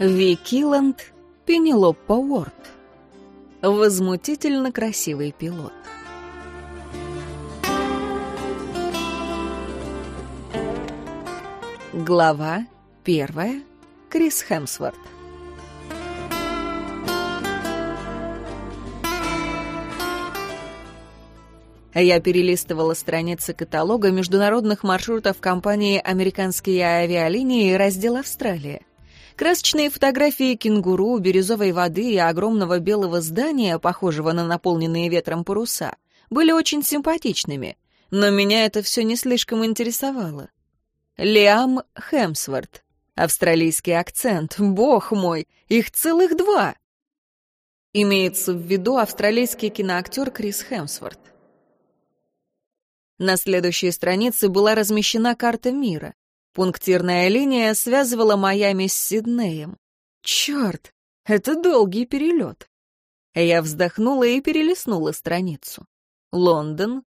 Викиланд Пенелопа Уорд. Возмутительно красивый пилот. Глава первая. Крис Хемсворт. Я перелистывала страницы каталога международных маршрутов компании «Американские авиалинии» раздел «Австралия». Красочные фотографии кенгуру, бирюзовой воды и огромного белого здания, похожего на наполненные ветром паруса, были очень симпатичными, но меня это все не слишком интересовало. Лиам Хемсворт. Австралийский акцент. Бог мой, их целых два. Имеется в виду австралийский киноактер Крис Хемсворт. На следующей странице была размещена карта мира. Пунктирная линия связывала Майами с Сиднеем. Черт, это долгий перелет. Я вздохнула и перелистнула страницу. Лондон,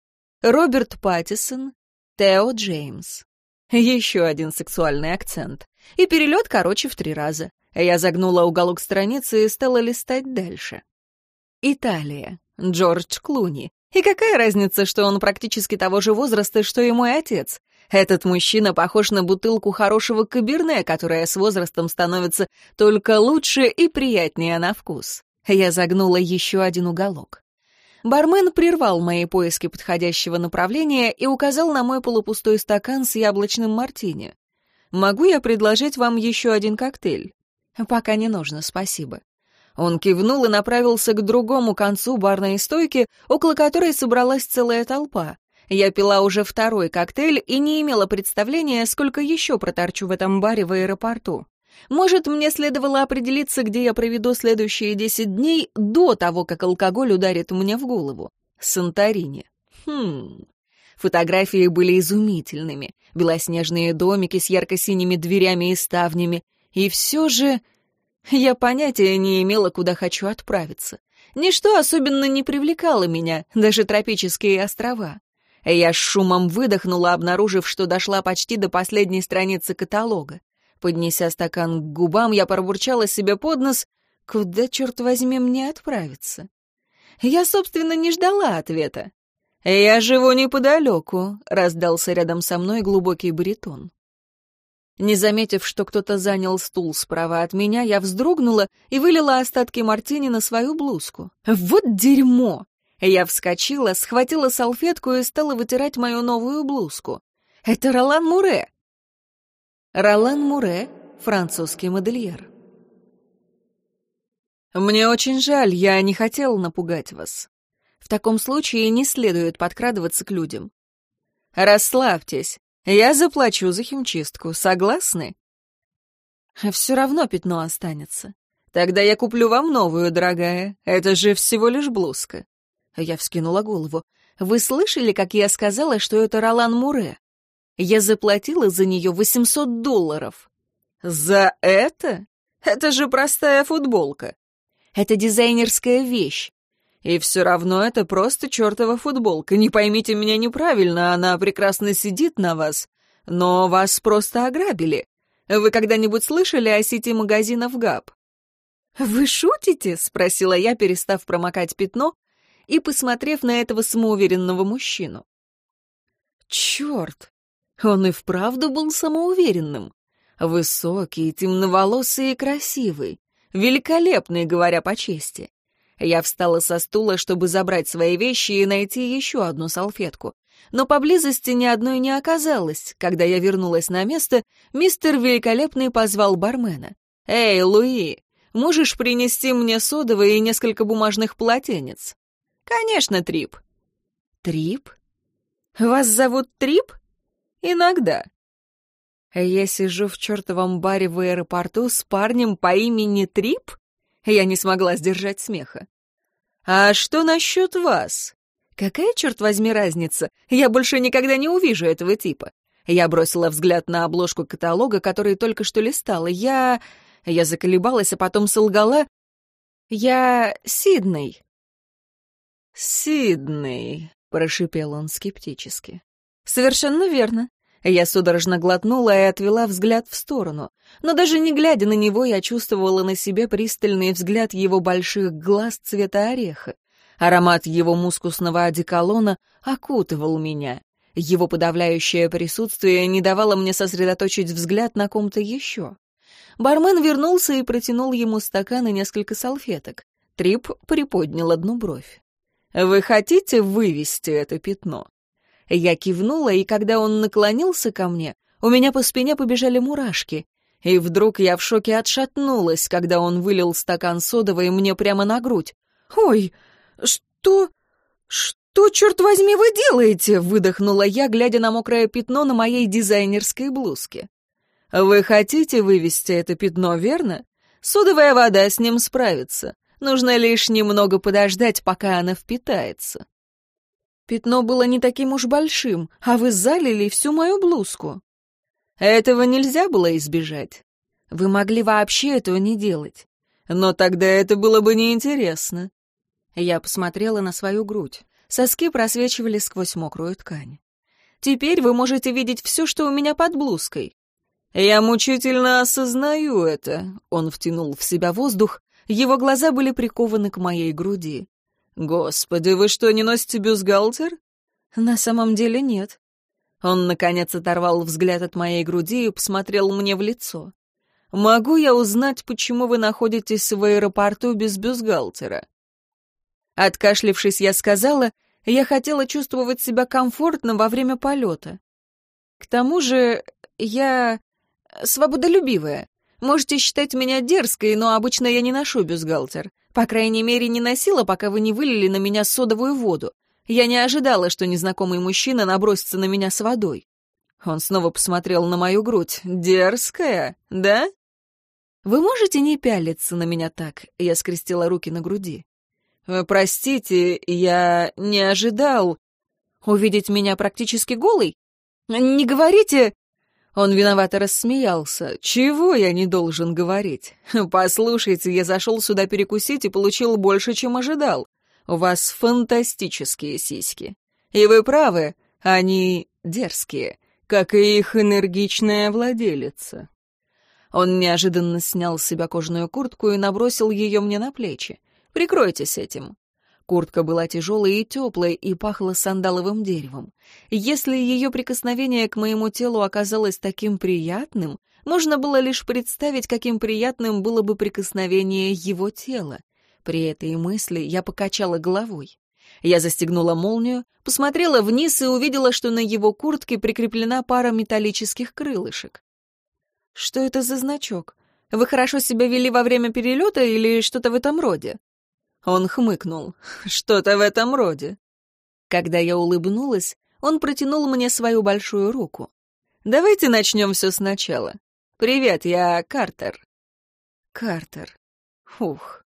Роберт Паттисон, Тео Джеймс. Еще один сексуальный акцент. И перелет короче в три раза. Я загнула уголок страницы и стала листать дальше. Италия. Джордж Клуни. И какая разница, что он практически того же возраста, что и мой отец? Этот мужчина похож на бутылку хорошего каберне, которая с возрастом становится только лучше и приятнее на вкус. Я загнула еще один уголок. Бармен прервал мои поиски подходящего направления и указал на мой полупустой стакан с яблочным мартини. «Могу я предложить вам еще один коктейль?» «Пока не нужно, спасибо». Он кивнул и направился к другому концу барной стойки, около которой собралась целая толпа. Я пила уже второй коктейль и не имела представления, сколько еще проторчу в этом баре в аэропорту. Может, мне следовало определиться, где я проведу следующие десять дней до того, как алкоголь ударит мне в голову. Санторини. Хм. Фотографии были изумительными. Белоснежные домики с ярко-синими дверями и ставнями. И все же я понятия не имела, куда хочу отправиться. Ничто особенно не привлекало меня, даже тропические острова. Я с шумом выдохнула, обнаружив, что дошла почти до последней страницы каталога. Поднеся стакан к губам, я пробурчала себе под нос, куда, черт возьми, мне отправиться? Я, собственно, не ждала ответа. «Я живу неподалеку», — раздался рядом со мной глубокий баритон. Не заметив, что кто-то занял стул справа от меня, я вздрогнула и вылила остатки мартини на свою блузку. Вот дерьмо! Я вскочила, схватила салфетку и стала вытирать мою новую блузку. Это Ролан Муре. Ролан Муре, французский модельер. Мне очень жаль, я не хотел напугать вас. В таком случае не следует подкрадываться к людям. Расслабьтесь, я заплачу за химчистку, согласны? Все равно пятно останется. Тогда я куплю вам новую, дорогая. Это же всего лишь блузка. Я вскинула голову. Вы слышали, как я сказала, что это Ролан Муре? Я заплатила за нее 800 долларов. За это? Это же простая футболка. Это дизайнерская вещь. И все равно это просто чертова футболка. Не поймите меня неправильно, она прекрасно сидит на вас. Но вас просто ограбили. Вы когда-нибудь слышали о сети магазинов ГАП? «Вы шутите?» — спросила я, перестав промокать пятно и посмотрев на этого самоуверенного мужчину. Черт! Он и вправду был самоуверенным. Высокий, темноволосый и красивый. Великолепный, говоря по чести. Я встала со стула, чтобы забрать свои вещи и найти еще одну салфетку. Но поблизости ни одной не оказалось. Когда я вернулась на место, мистер Великолепный позвал бармена. «Эй, Луи, можешь принести мне содовые и несколько бумажных полотенец?» «Конечно, Трип». «Трип? Вас зовут Трип?» «Иногда». Я сижу в чертовом баре в аэропорту с парнем по имени Трип? Я не смогла сдержать смеха. «А что насчет вас? Какая, черт возьми, разница? Я больше никогда не увижу этого типа». Я бросила взгляд на обложку каталога, который только что листала. Я... Я заколебалась, а потом солгала. «Я Сидней». «Сидней», — прошипел он скептически. «Совершенно верно. Я судорожно глотнула и отвела взгляд в сторону. Но даже не глядя на него, я чувствовала на себе пристальный взгляд его больших глаз цвета ореха. Аромат его мускусного одеколона окутывал меня. Его подавляющее присутствие не давало мне сосредоточить взгляд на ком-то еще. Бармен вернулся и протянул ему стакан и несколько салфеток. Трип приподнял одну бровь. «Вы хотите вывести это пятно?» Я кивнула, и когда он наклонился ко мне, у меня по спине побежали мурашки. И вдруг я в шоке отшатнулась, когда он вылил стакан содовой мне прямо на грудь. «Ой, что... что, черт возьми, вы делаете?» — выдохнула я, глядя на мокрое пятно на моей дизайнерской блузке. «Вы хотите вывести это пятно, верно? Содовая вода с ним справится. Нужно лишь немного подождать, пока она впитается». Пятно было не таким уж большим, а вы залили всю мою блузку. Этого нельзя было избежать. Вы могли вообще этого не делать. Но тогда это было бы неинтересно. Я посмотрела на свою грудь. Соски просвечивали сквозь мокрую ткань. Теперь вы можете видеть все, что у меня под блузкой. Я мучительно осознаю это. Он втянул в себя воздух. Его глаза были прикованы к моей груди. «Господи, вы что, не носите бюстгальтер?» «На самом деле нет». Он, наконец, оторвал взгляд от моей груди и посмотрел мне в лицо. «Могу я узнать, почему вы находитесь в аэропорту без бюстгальтера?» Откашлившись, я сказала, я хотела чувствовать себя комфортно во время полета. К тому же я свободолюбивая. Можете считать меня дерзкой, но обычно я не ношу бюстгальтер. По крайней мере, не носила, пока вы не вылили на меня содовую воду. Я не ожидала, что незнакомый мужчина набросится на меня с водой. Он снова посмотрел на мою грудь. «Дерзкая, да?» «Вы можете не пялиться на меня так?» Я скрестила руки на груди. «Э, «Простите, я не ожидал...» «Увидеть меня практически голой? Не говорите...» Он виновато рассмеялся. «Чего я не должен говорить? Послушайте, я зашел сюда перекусить и получил больше, чем ожидал. У вас фантастические сиськи. И вы правы, они дерзкие, как и их энергичная владелица». Он неожиданно снял с себя кожаную куртку и набросил ее мне на плечи. «Прикройтесь этим. Куртка была тяжелой и теплой и пахла сандаловым деревом. Если ее прикосновение к моему телу оказалось таким приятным, можно было лишь представить, каким приятным было бы прикосновение его тела. При этой мысли я покачала головой. Я застегнула молнию, посмотрела вниз и увидела, что на его куртке прикреплена пара металлических крылышек. «Что это за значок? Вы хорошо себя вели во время перелета или что-то в этом роде?» Он хмыкнул. «Что-то в этом роде». Когда я улыбнулась, он протянул мне свою большую руку. «Давайте начнем все сначала. Привет, я Картер». Картер. Ух,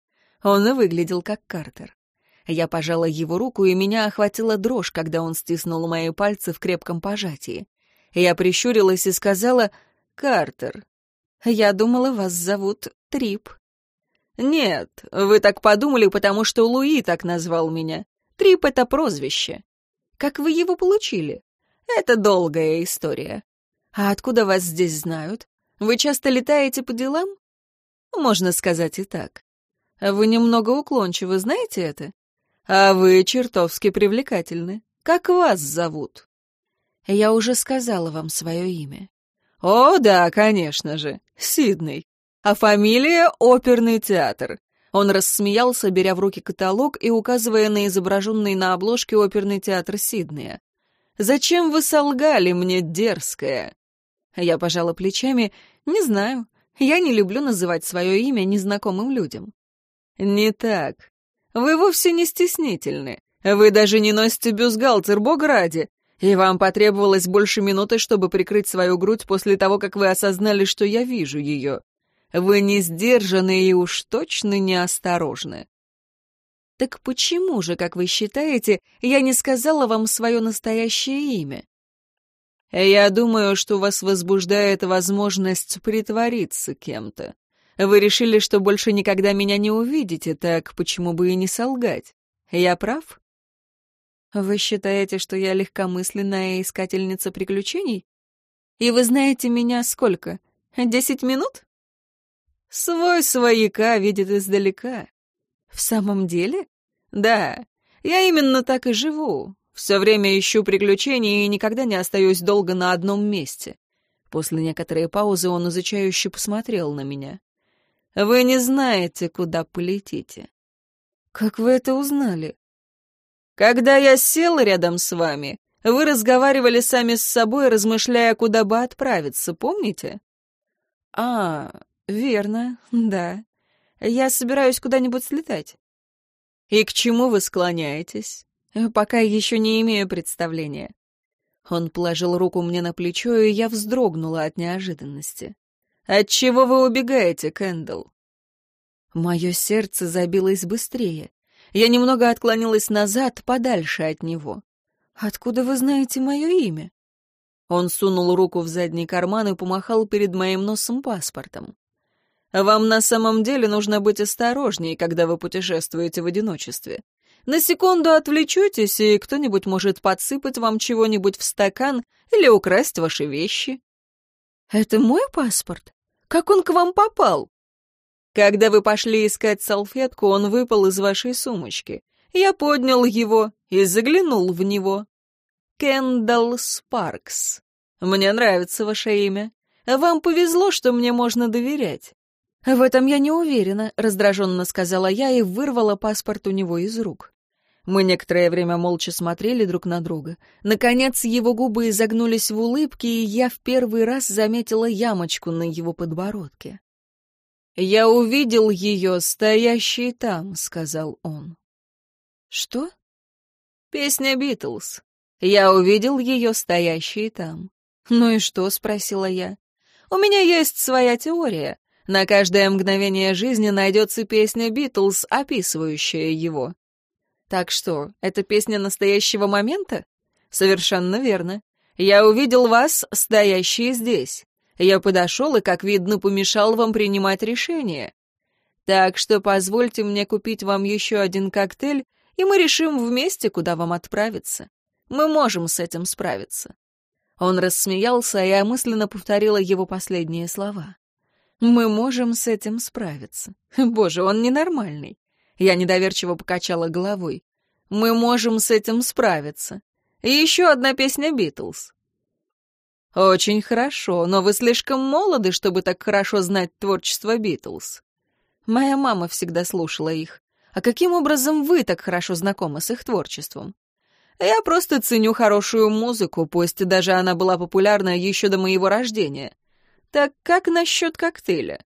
он и выглядел как Картер. Я пожала его руку, и меня охватила дрожь, когда он стиснул мои пальцы в крепком пожатии. Я прищурилась и сказала «Картер». «Я думала, вас зовут Трип». «Нет, вы так подумали, потому что Луи так назвал меня. Трип — это прозвище. Как вы его получили? Это долгая история. А откуда вас здесь знают? Вы часто летаете по делам? Можно сказать и так. Вы немного уклончивы, знаете это? А вы чертовски привлекательны. Как вас зовут? Я уже сказала вам свое имя. О, да, конечно же, Сидней а фамилия — оперный театр». Он рассмеялся, беря в руки каталог и указывая на изображенный на обложке оперный театр Сиднея. «Зачем вы солгали мне, дерзкая?» Я пожала плечами. «Не знаю. Я не люблю называть свое имя незнакомым людям». «Не так. Вы вовсе не стеснительны. Вы даже не носите бюстгальтер, бог ради. И вам потребовалось больше минуты, чтобы прикрыть свою грудь после того, как вы осознали, что я вижу ее. Вы не сдержаны и уж точно неосторожны. Так почему же, как вы считаете, я не сказала вам свое настоящее имя? Я думаю, что вас возбуждает возможность притвориться кем-то. Вы решили, что больше никогда меня не увидите, так почему бы и не солгать? Я прав? Вы считаете, что я легкомысленная искательница приключений? И вы знаете меня сколько? Десять минут? Свой свояка видит издалека. В самом деле? Да, я именно так и живу. Все время ищу приключений и никогда не остаюсь долго на одном месте. После некоторой паузы он изучающе посмотрел на меня. Вы не знаете, куда полетите. Как вы это узнали? Когда я сел рядом с вами, вы разговаривали сами с собой, размышляя, куда бы отправиться, помните? А, верно, да. Я собираюсь куда-нибудь слетать. И к чему вы склоняетесь? Пока еще не имею представления. Он положил руку мне на плечо, и я вздрогнула от неожиданности. От чего вы убегаете, Кэндл? Мое сердце забилось быстрее. Я немного отклонилась назад, подальше от него. «Откуда вы знаете мое имя?» Он сунул руку в задний карман и помахал перед моим носом паспортом. «Вам на самом деле нужно быть осторожнее, когда вы путешествуете в одиночестве. На секунду отвлечетесь, и кто-нибудь может подсыпать вам чего-нибудь в стакан или украсть ваши вещи». «Это мой паспорт? Как он к вам попал?» «Когда вы пошли искать салфетку, он выпал из вашей сумочки. Я поднял его и заглянул в него. Кендалл Спаркс. Мне нравится ваше имя. Вам повезло, что мне можно доверять. В этом я не уверена, раздраженно сказала я и вырвала паспорт у него из рук. Мы некоторое время молча смотрели друг на друга. Наконец его губы изогнулись в улыбке, и я в первый раз заметила ямочку на его подбородке. «Я увидел ее, стоящей там», — сказал он. «Что?» «Песня Битлз. Я увидел ее стоящей там». «Ну и что?» — спросила я. «У меня есть своя теория. На каждое мгновение жизни найдется песня Битлз, описывающая его». «Так что, это песня настоящего момента?» «Совершенно верно. Я увидел вас, стоящие здесь. Я подошел и, как видно, помешал вам принимать решение. Так что позвольте мне купить вам еще один коктейль и мы решим вместе, куда вам отправиться. Мы можем с этим справиться». Он рассмеялся, и я мысленно повторила его последние слова. «Мы можем с этим справиться. Боже, он ненормальный». Я недоверчиво покачала головой. «Мы можем с этим справиться. И еще одна песня «Битлз». «Очень хорошо, но вы слишком молоды, чтобы так хорошо знать творчество Битлз». Моя мама всегда слушала их. А каким образом вы так хорошо знакомы с их творчеством? Я просто ценю хорошую музыку, пусть даже она была популярна еще до моего рождения. Так как насчет коктейля?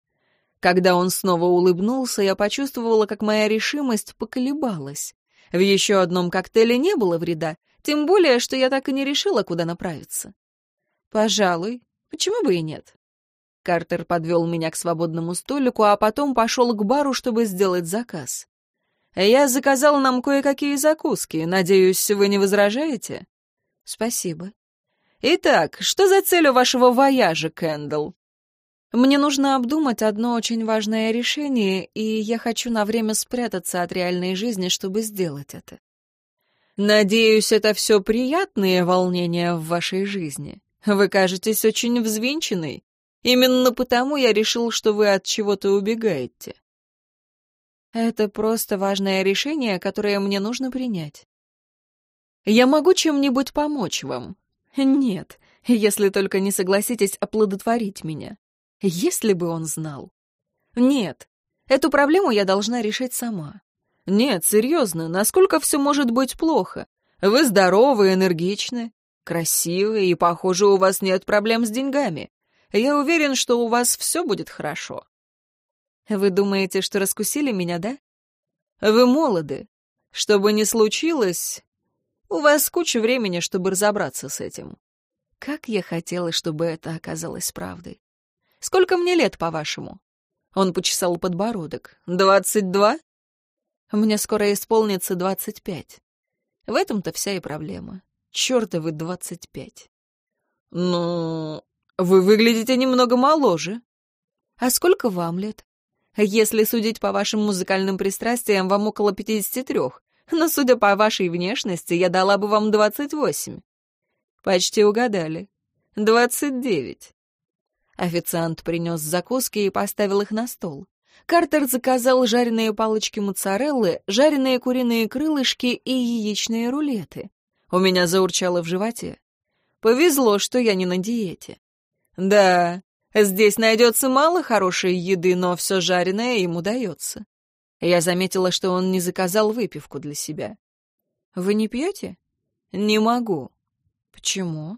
Когда он снова улыбнулся, я почувствовала, как моя решимость поколебалась. В еще одном коктейле не было вреда, тем более, что я так и не решила, куда направиться. Пожалуй, почему бы и нет? Картер подвел меня к свободному столику, а потом пошел к бару, чтобы сделать заказ. Я заказал нам кое-какие закуски. Надеюсь, вы не возражаете? Спасибо. Итак, что за цель у вашего вояжа, Кэндл? Мне нужно обдумать одно очень важное решение, и я хочу на время спрятаться от реальной жизни, чтобы сделать это. Надеюсь, это все приятные волнения в вашей жизни. Вы кажетесь очень взвинченной. Именно потому я решил, что вы от чего-то убегаете. Это просто важное решение, которое мне нужно принять. Я могу чем-нибудь помочь вам? Нет, если только не согласитесь оплодотворить меня. Если бы он знал. Нет, эту проблему я должна решить сама. Нет, серьезно, насколько все может быть плохо? Вы здоровы, энергичны, красивы, и, похоже, у вас нет проблем с деньгами. Я уверен, что у вас все будет хорошо. Вы думаете, что раскусили меня, да? Вы молоды. Что бы ни случилось, у вас куча времени, чтобы разобраться с этим. Как я хотела, чтобы это оказалось правдой. Сколько мне лет, по-вашему? Он почесал подбородок. Двадцать два? Мне скоро исполнится двадцать пять. В этом-то вся и проблема. Чёртовы двадцать пять. Ну, вы выглядите немного моложе. А сколько вам лет? Если судить по вашим музыкальным пристрастиям, вам около 53, но, судя по вашей внешности, я дала бы вам 28. Почти угадали. «Двадцать девять». Официант принес закуски и поставил их на стол. Картер заказал жареные палочки моцареллы, жареные куриные крылышки и яичные рулеты. У меня заурчало в животе. Повезло, что я не на диете. Да, здесь найдется мало хорошей еды, но все жареное ему дается. Я заметила, что он не заказал выпивку для себя. Вы не пьете? Не могу. Почему?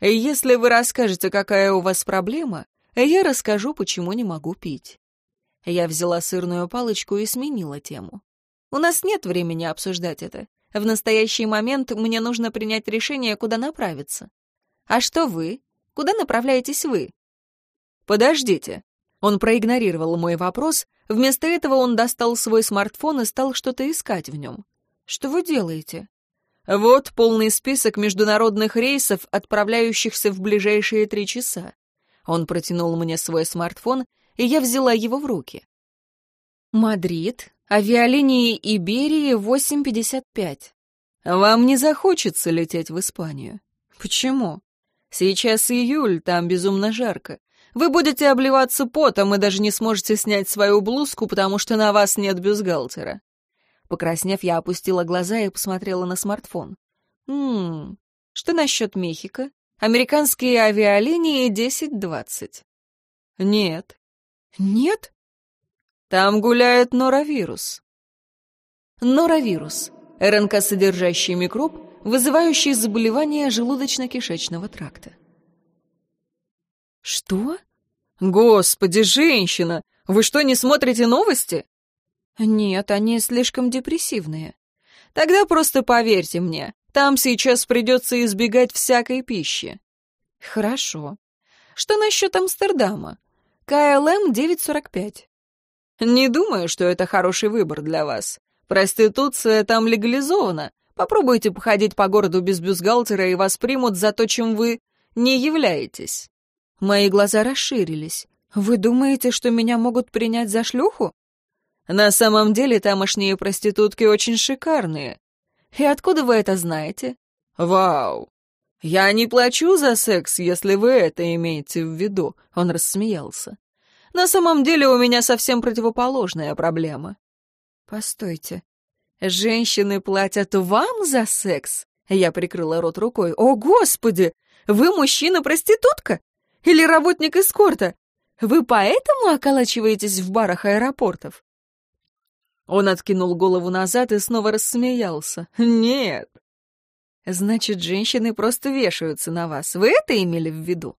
Если вы расскажете, какая у вас проблема, я расскажу, почему не могу пить. Я взяла сырную палочку и сменила тему. У нас нет времени обсуждать это. В настоящий момент мне нужно принять решение, куда направиться. А что вы? Куда направляетесь вы? Подождите. Он проигнорировал мой вопрос. Вместо этого он достал свой смартфон и стал что-то искать в нем. Что вы делаете? Вот полный список международных рейсов, отправляющихся в ближайшие три часа. Он протянул мне свой смартфон, и я взяла его в руки. Мадрид, авиалинии Иберии 8.55. Вам не захочется лететь в Испанию. Почему? Сейчас июль, там безумно жарко. Вы будете обливаться потом и даже не сможете снять свою блузку, потому что на вас нет бюстгальтера. Покраснев, я опустила глаза и посмотрела на смартфон. «Ммм, что насчет Мехико? Американские авиалинии 10-20». «Нет». «Нет?» «Там гуляет норовирус». Норовирус — РНК-содержащий микроб, вызывающий заболевание желудочно-кишечного тракта. «Что?» «Господи, женщина! Вы что, не смотрите новости?» «Нет, они слишком депрессивные». «Тогда просто поверьте мне, там сейчас придется избегать всякой пищи». «Хорошо. Что насчет Амстердама? КЛМ 945». «Не думаю, что это хороший выбор для вас. Проституция там легализована. Попробуйте походить по городу без бюстгальтера, и вас примут за то, чем вы не являетесь». Мои глаза расширились. «Вы думаете, что меня могут принять за шлюху?» На самом деле тамошние проститутки очень шикарные. И откуда вы это знаете? Вау! Я не плачу за секс, если вы это имеете в виду. Он рассмеялся. На самом деле у меня совсем противоположная проблема. Постойте. Женщины платят вам за секс? Я прикрыла рот рукой. О, Господи! Вы мужчина-проститутка? Или работник эскорта? Вы поэтому околачиваетесь в барах аэропортов? Он откинул голову назад и снова рассмеялся. «Нет». «Значит, женщины просто вешаются на вас. Вы это имели в виду?»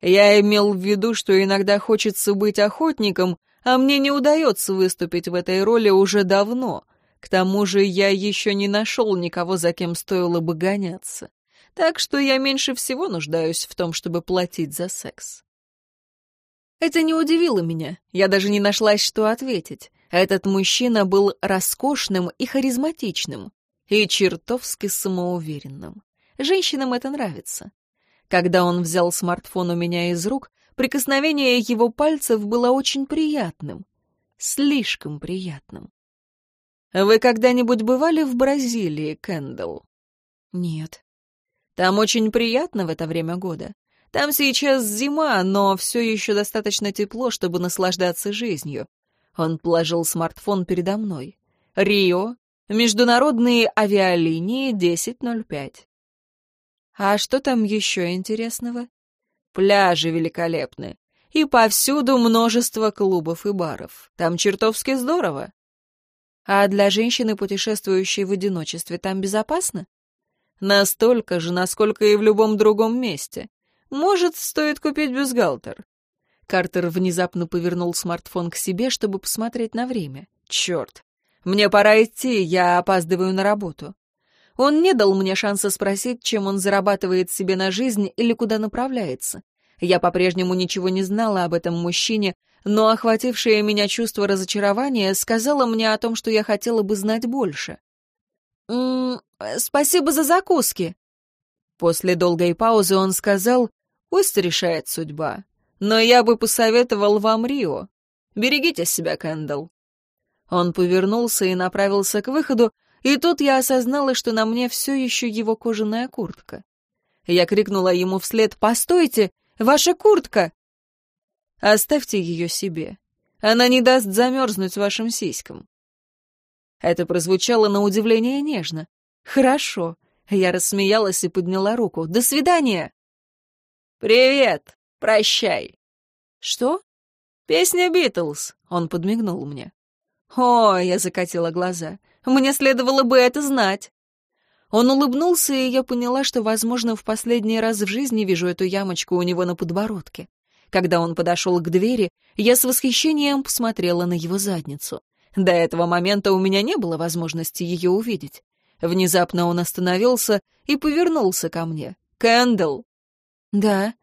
«Я имел в виду, что иногда хочется быть охотником, а мне не удается выступить в этой роли уже давно. К тому же я еще не нашел никого, за кем стоило бы гоняться. Так что я меньше всего нуждаюсь в том, чтобы платить за секс». Это не удивило меня. Я даже не нашлась, что ответить. Этот мужчина был роскошным и харизматичным, и чертовски самоуверенным. Женщинам это нравится. Когда он взял смартфон у меня из рук, прикосновение его пальцев было очень приятным. Слишком приятным. «Вы когда-нибудь бывали в Бразилии, Кэндалл?» «Нет». «Там очень приятно в это время года. Там сейчас зима, но все еще достаточно тепло, чтобы наслаждаться жизнью. Он положил смартфон передо мной. «Рио. Международные авиалинии 10.05». «А что там еще интересного?» «Пляжи великолепны. И повсюду множество клубов и баров. Там чертовски здорово». «А для женщины, путешествующей в одиночестве, там безопасно?» «Настолько же, насколько и в любом другом месте. Может, стоит купить бюстгальтер. Картер внезапно повернул смартфон к себе, чтобы посмотреть на время. «Черт! Мне пора идти, я опаздываю на работу». Он не дал мне шанса спросить, чем он зарабатывает себе на жизнь или куда направляется. Я по-прежнему ничего не знала об этом мужчине, но охватившее меня чувство разочарования сказала мне о том, что я хотела бы знать больше. «М -м, «Спасибо за закуски». После долгой паузы он сказал, «Пусть решает судьба. Но я бы посоветовал вам Рио. Берегите себя, Кэндалл». Он повернулся и направился к выходу, и тут я осознала, что на мне все еще его кожаная куртка. Я крикнула ему вслед «Постойте! Ваша куртка!» «Оставьте ее себе. Она не даст замерзнуть вашим сиськам». Это прозвучало на удивление нежно. «Хорошо». Я рассмеялась и подняла руку. «До свидания!» «Привет! Прощай!» «Что?» «Песня Битлз», — он подмигнул мне. «О, я закатила глаза. Мне следовало бы это знать». Он улыбнулся, и я поняла, что, возможно, в последний раз в жизни вижу эту ямочку у него на подбородке. Когда он подошел к двери, я с восхищением посмотрела на его задницу. До этого момента у меня не было возможности ее увидеть. Внезапно он остановился и повернулся ко мне. «Кэндалл!» «Да».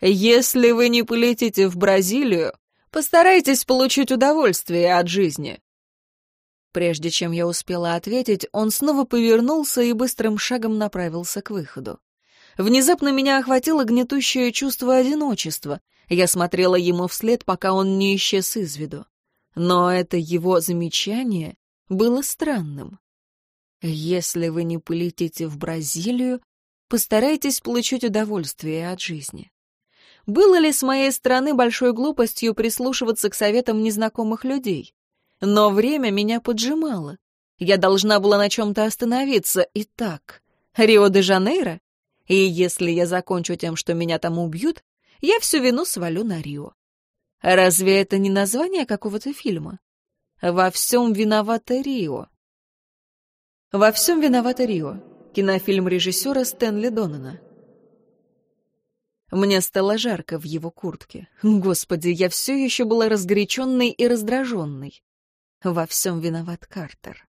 «Если вы не полетите в Бразилию, постарайтесь получить удовольствие от жизни. Прежде чем я успела ответить, он снова повернулся и быстрым шагом направился к выходу. Внезапно меня охватило гнетущее чувство одиночества. Я смотрела ему вслед, пока он не исчез из виду. Но это его замечание было странным. Если вы не полетите в Бразилию, постарайтесь получить удовольствие от жизни. Было ли с моей стороны большой глупостью прислушиваться к советам незнакомых людей? Но время меня поджимало. Я должна была на чем-то остановиться. Итак, Рио-де-Жанейро? И если я закончу тем, что меня там убьют, я всю вину свалю на Рио. Разве это не название какого-то фильма? «Во всем виновата Рио». «Во всем виновата Рио» — кинофильм режиссера Стэнли Доннана. Мне стало жарко в его куртке. Господи, я все еще была разгоряченной и раздраженной. Во всем виноват Картер.